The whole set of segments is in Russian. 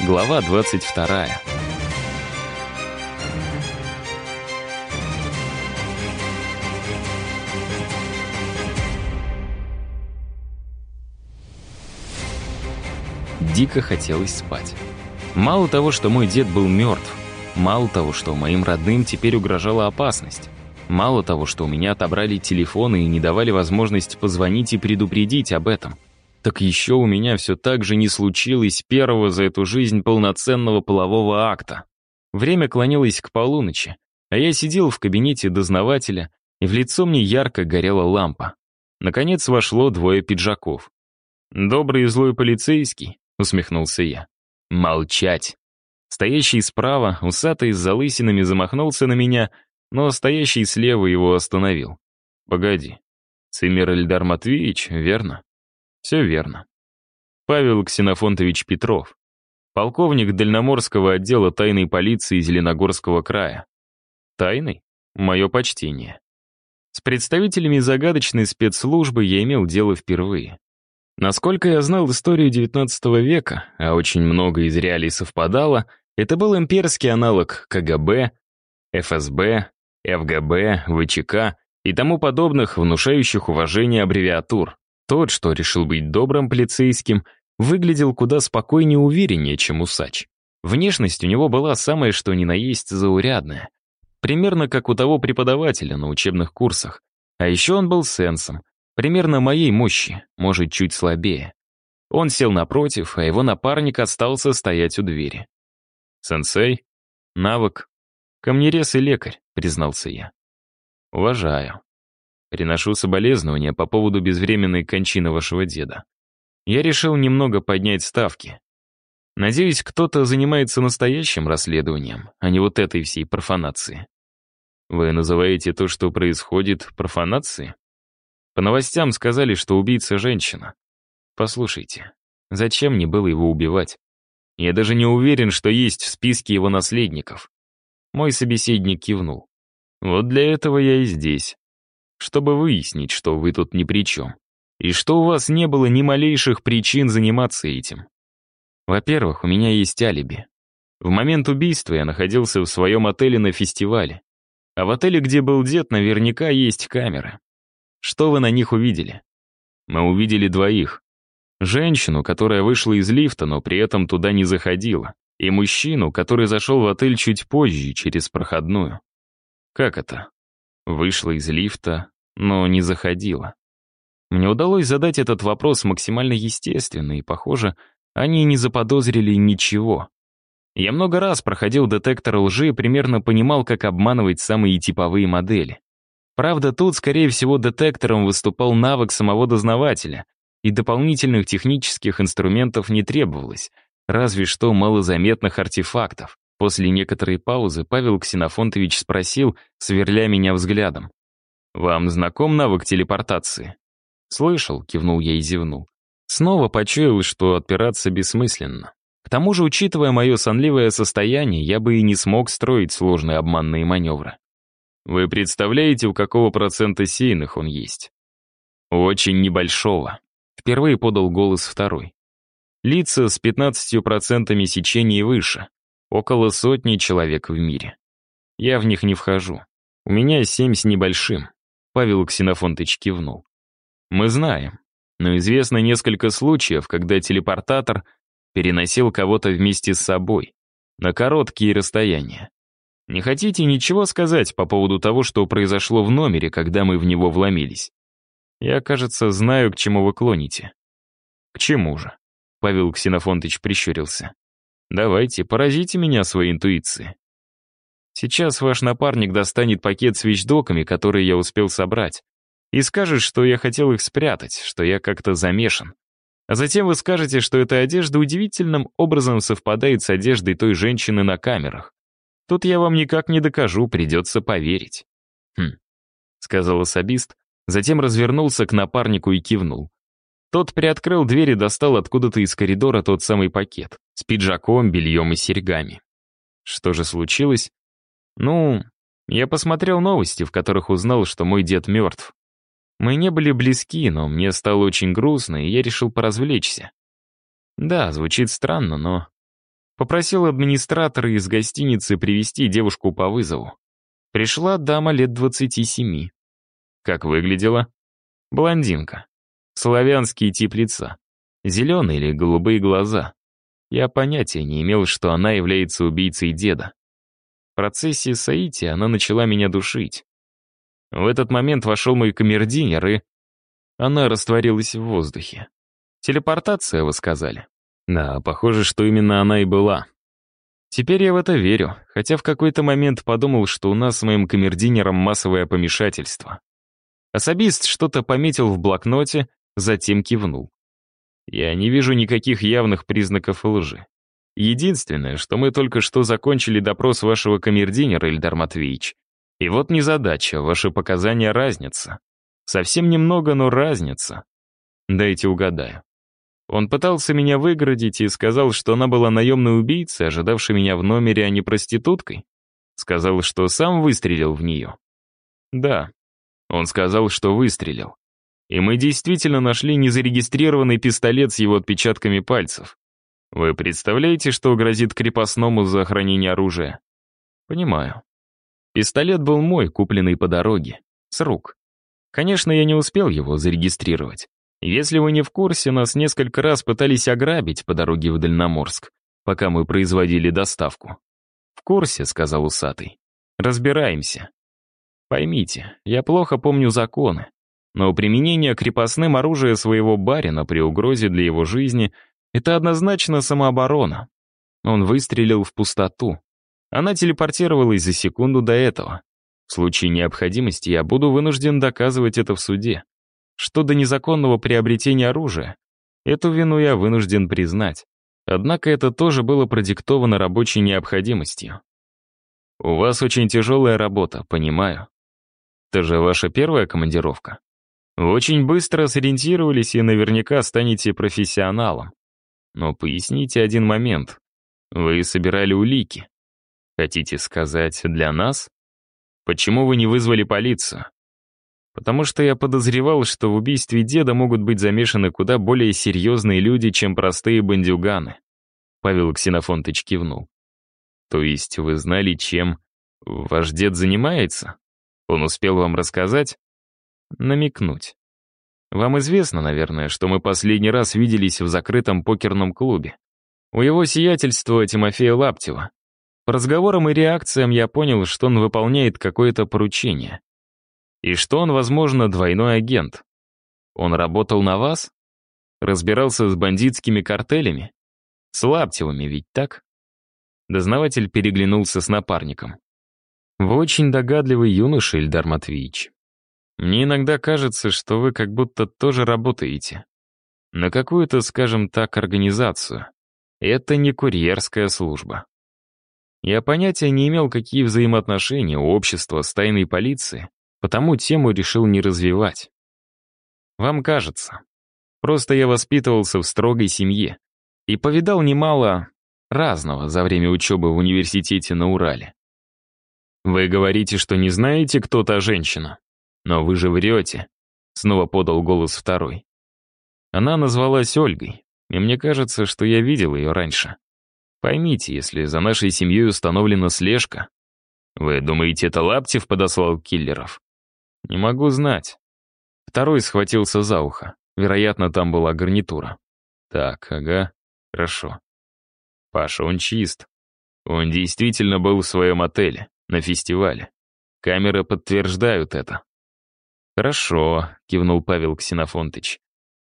Глава 22. Дико хотелось спать. Мало того, что мой дед был мертв, мало того, что моим родным теперь угрожала опасность, мало того, что у меня отобрали телефоны и не давали возможность позвонить и предупредить об этом, так еще у меня все так же не случилось первого за эту жизнь полноценного полового акта. Время клонилось к полуночи, а я сидел в кабинете дознавателя, и в лицо мне ярко горела лампа. Наконец вошло двое пиджаков. «Добрый и злой полицейский», — усмехнулся я. «Молчать!» Стоящий справа, усатый с залысинами, замахнулся на меня, но стоящий слева его остановил. «Погоди, Цимер Эльдар Матвеевич, верно?» «Все верно. Павел Ксенофонтович Петров, полковник Дальноморского отдела тайной полиции Зеленогорского края. Тайный? Мое почтение. С представителями загадочной спецслужбы я имел дело впервые. Насколько я знал историю XIX века, а очень много из реалий совпадало, это был имперский аналог КГБ, ФСБ, ФГБ, ВЧК и тому подобных внушающих уважение аббревиатур. Тот, что решил быть добрым полицейским, выглядел куда спокойнее и увереннее, чем усач. Внешность у него была самая что ни на есть заурядная. Примерно как у того преподавателя на учебных курсах. А еще он был сенсом, примерно моей мощи, может, чуть слабее. Он сел напротив, а его напарник остался стоять у двери. «Сенсей? Навык? Камнерез и лекарь», — признался я. «Уважаю. Приношу соболезнования по поводу безвременной кончины вашего деда. Я решил немного поднять ставки. Надеюсь, кто-то занимается настоящим расследованием, а не вот этой всей профанацией. Вы называете то, что происходит, профанацией? По новостям сказали, что убийца женщина. Послушайте, зачем мне было его убивать? Я даже не уверен, что есть в списке его наследников. Мой собеседник кивнул. Вот для этого я и здесь. Чтобы выяснить, что вы тут ни при чем. И что у вас не было ни малейших причин заниматься этим. Во-первых, у меня есть алиби. В момент убийства я находился в своем отеле на фестивале. А в отеле, где был дед, наверняка есть камеры. Что вы на них увидели? Мы увидели двоих. Женщину, которая вышла из лифта, но при этом туда не заходила, и мужчину, который зашел в отель чуть позже, через проходную. Как это? Вышла из лифта, но не заходила. Мне удалось задать этот вопрос максимально естественно, и, похоже, они не заподозрили ничего. Я много раз проходил детектор лжи и примерно понимал, как обманывать самые типовые модели. Правда, тут, скорее всего, детектором выступал навык самого дознавателя, и дополнительных технических инструментов не требовалось, разве что малозаметных артефактов. После некоторой паузы Павел Ксенофонтович спросил, сверля меня взглядом. «Вам знаком навык телепортации?» «Слышал», — кивнул я и зевнул. Снова почуял, что отпираться бессмысленно. К тому же, учитывая мое сонливое состояние, я бы и не смог строить сложные обманные маневры. Вы представляете, у какого процента сейных он есть? Очень небольшого. Впервые подал голос второй. Лица с 15% сечения и выше. Около сотни человек в мире. Я в них не вхожу. У меня семь с небольшим. Павел Ксенофонтыч кивнул. Мы знаем, но известно несколько случаев, когда телепортатор переносил кого-то вместе с собой на короткие расстояния. Не хотите ничего сказать по поводу того, что произошло в номере, когда мы в него вломились? Я, кажется, знаю, к чему вы клоните. К чему же? Павел Ксенофонтович прищурился. Давайте, поразите меня своей интуицией. Сейчас ваш напарник достанет пакет с вещдоками, которые я успел собрать, и скажет, что я хотел их спрятать, что я как-то замешан. А затем вы скажете, что эта одежда удивительным образом совпадает с одеждой той женщины на камерах. Тут я вам никак не докажу, придется поверить. Хм, сказал особист, затем развернулся к напарнику и кивнул. Тот приоткрыл дверь и достал откуда-то из коридора тот самый пакет с пиджаком, бельем и серьгами. Что же случилось? Ну, я посмотрел новости, в которых узнал, что мой дед мертв. Мы не были близки, но мне стало очень грустно, и я решил поразвлечься. Да, звучит странно, но... Попросил администратора из гостиницы привести девушку по вызову. Пришла дама лет 27. Как выглядела? Блондинка. Славянский тип лица. Зеленые или голубые глаза. Я понятия не имел, что она является убийцей деда. В процессе Саити она начала меня душить. В этот момент вошел мой камердинер и... Она растворилась в воздухе. Телепортация, вы сказали? Да, похоже, что именно она и была. Теперь я в это верю, хотя в какой-то момент подумал, что у нас с моим камердинером массовое помешательство. Особист что-то пометил в блокноте, затем кивнул. Я не вижу никаких явных признаков лжи. Единственное, что мы только что закончили допрос вашего камердинера, Ильдар Матвеевич. И вот незадача, ваши показания разнятся. Совсем немного, но разница. Дайте угадаю. Он пытался меня выгородить и сказал, что она была наемной убийцей, ожидавшей меня в номере, а не проституткой. Сказал, что сам выстрелил в нее. Да, он сказал, что выстрелил. И мы действительно нашли незарегистрированный пистолет с его отпечатками пальцев. Вы представляете, что грозит крепостному за хранение оружия? Понимаю. Пистолет был мой, купленный по дороге, с рук. Конечно, я не успел его зарегистрировать. Если вы не в курсе, нас несколько раз пытались ограбить по дороге в Дальноморск, пока мы производили доставку. «В курсе», — сказал усатый. «Разбираемся. Поймите, я плохо помню законы, но применение крепостным оружия своего барина при угрозе для его жизни — это однозначно самооборона. Он выстрелил в пустоту. Она телепортировалась за секунду до этого. В случае необходимости я буду вынужден доказывать это в суде. Что до незаконного приобретения оружия, эту вину я вынужден признать. Однако это тоже было продиктовано рабочей необходимостью. У вас очень тяжелая работа, понимаю. Это же ваша первая командировка. Вы очень быстро сориентировались и наверняка станете профессионалом. Но поясните один момент. Вы собирали улики. Хотите сказать, для нас? Почему вы не вызвали полицию? Потому что я подозревал, что в убийстве деда могут быть замешаны куда более серьезные люди, чем простые бандюганы. Павел Ксенофонтыч кивнул. То есть вы знали, чем ваш дед занимается? Он успел вам рассказать? Намекнуть. Вам известно, наверное, что мы последний раз виделись в закрытом покерном клубе. У его сиятельства Тимофея Лаптева. По разговорам и реакциям я понял, что он выполняет какое-то поручение. И что он, возможно, двойной агент. Он работал на вас? Разбирался с бандитскими картелями? С Лаптевыми ведь так? Дознаватель переглянулся с напарником. Вы очень догадливый юноша, Ильдар Матвеевич. Мне иногда кажется, что вы как будто тоже работаете. На какую-то, скажем так, организацию. Это не курьерская служба. Я понятия не имел, какие взаимоотношения у общества с тайной полицией, потому тему решил не развивать. Вам кажется. Просто я воспитывался в строгой семье и повидал немало разного за время учебы в университете на Урале. «Вы говорите, что не знаете, кто та женщина? Но вы же врете», — снова подал голос второй. Она назвалась Ольгой, и мне кажется, что я видел ее раньше. Поймите, если за нашей семьей установлена слежка, вы думаете, это Лаптев подослал киллеров? Не могу знать. Второй схватился за ухо. Вероятно, там была гарнитура. Так, ага, хорошо. Паша, он чист. Он действительно был в своем отеле на фестивале. Камеры подтверждают это. «Хорошо», — кивнул Павел Ксенофонтыч.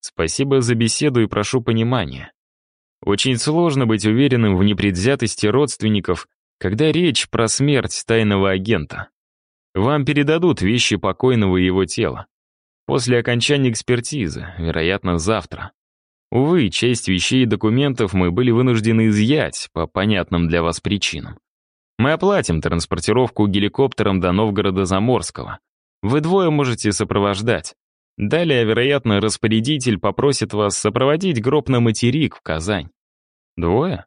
«Спасибо за беседу и прошу понимания. Очень сложно быть уверенным в непредвзятости родственников, когда речь про смерть тайного агента. Вам передадут вещи покойного и его тела. После окончания экспертизы, вероятно, завтра. Увы, часть вещей и документов мы были вынуждены изъять по понятным для вас причинам. Мы оплатим транспортировку геликоптером до Новгорода-Заморского. Вы двое можете сопровождать. Далее, вероятно, распорядитель попросит вас сопроводить гроб на материк в Казань. Двое?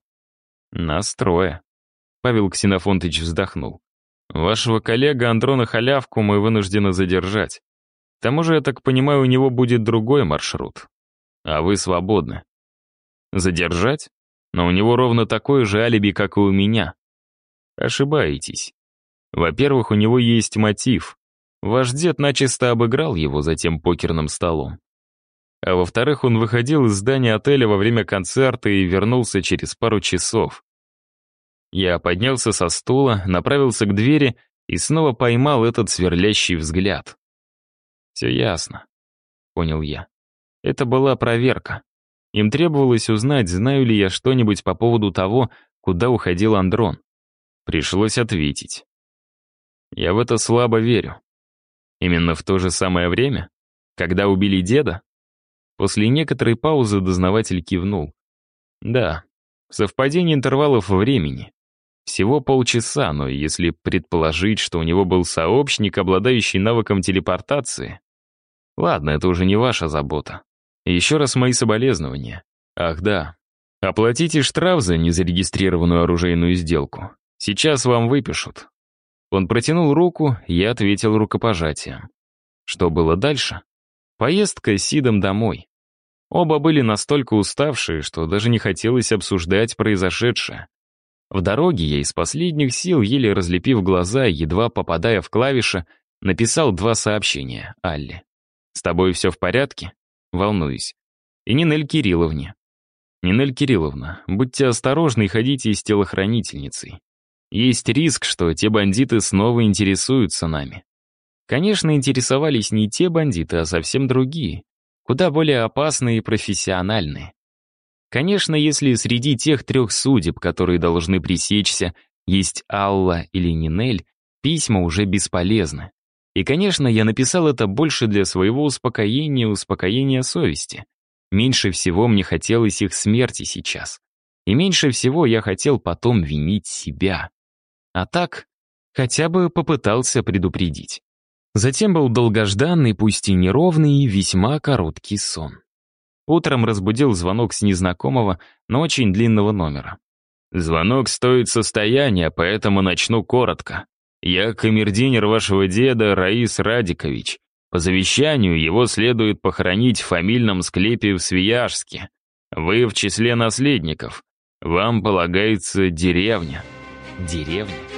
Нас трое. Павел Ксенофонтович вздохнул. Вашего коллега Андрона Халявку мы вынуждены задержать. К тому же, я так понимаю, у него будет другой маршрут. А вы свободны. Задержать? Но у него ровно такое же алиби, как и у меня. Ошибаетесь. Во-первых, у него есть мотив. Ваш дед начисто обыграл его за тем покерным столом. А во-вторых, он выходил из здания отеля во время концерта и вернулся через пару часов. Я поднялся со стула, направился к двери и снова поймал этот сверлящий взгляд. «Все ясно», — понял я. Это была проверка. Им требовалось узнать, знаю ли я что-нибудь по поводу того, куда уходил Андрон. Пришлось ответить. Я в это слабо верю. Именно в то же самое время? Когда убили деда? После некоторой паузы дознаватель кивнул. Да, совпадение интервалов времени. Всего полчаса, но если предположить, что у него был сообщник, обладающий навыком телепортации... Ладно, это уже не ваша забота. Еще раз мои соболезнования. Ах да, оплатите штраф за незарегистрированную оружейную сделку. Сейчас вам выпишут. Он протянул руку, я ответил рукопожатием. Что было дальше? Поездка с Сидом домой. Оба были настолько уставшие, что даже не хотелось обсуждать произошедшее. В дороге я из последних сил, еле разлепив глаза, едва попадая в клавиши, написал два сообщения Алле. «С тобой все в порядке?» Волнуюсь. И Нинель Кирилловне. Нинель Кирилловна, будьте осторожны и ходите с телохранительницей. Есть риск, что те бандиты снова интересуются нами. Конечно, интересовались не те бандиты, а совсем другие, куда более опасные и профессиональные. Конечно, если среди тех трех судеб, которые должны пресечься, есть Алла или Нинель, письма уже бесполезны. И, конечно, я написал это больше для своего успокоения и успокоения совести. Меньше всего мне хотелось их смерти сейчас. И меньше всего я хотел потом винить себя. А так, хотя бы попытался предупредить. Затем был долгожданный, пусть и неровный, и весьма короткий сон. Утром разбудил звонок с незнакомого, но очень длинного номера. «Звонок стоит состояния, поэтому начну коротко. Я камердинер вашего деда Раис Радикович. По завещанию его следует похоронить в фамильном склепе в Свияжске. Вы в числе наследников. Вам полагается деревня». «Деревня?»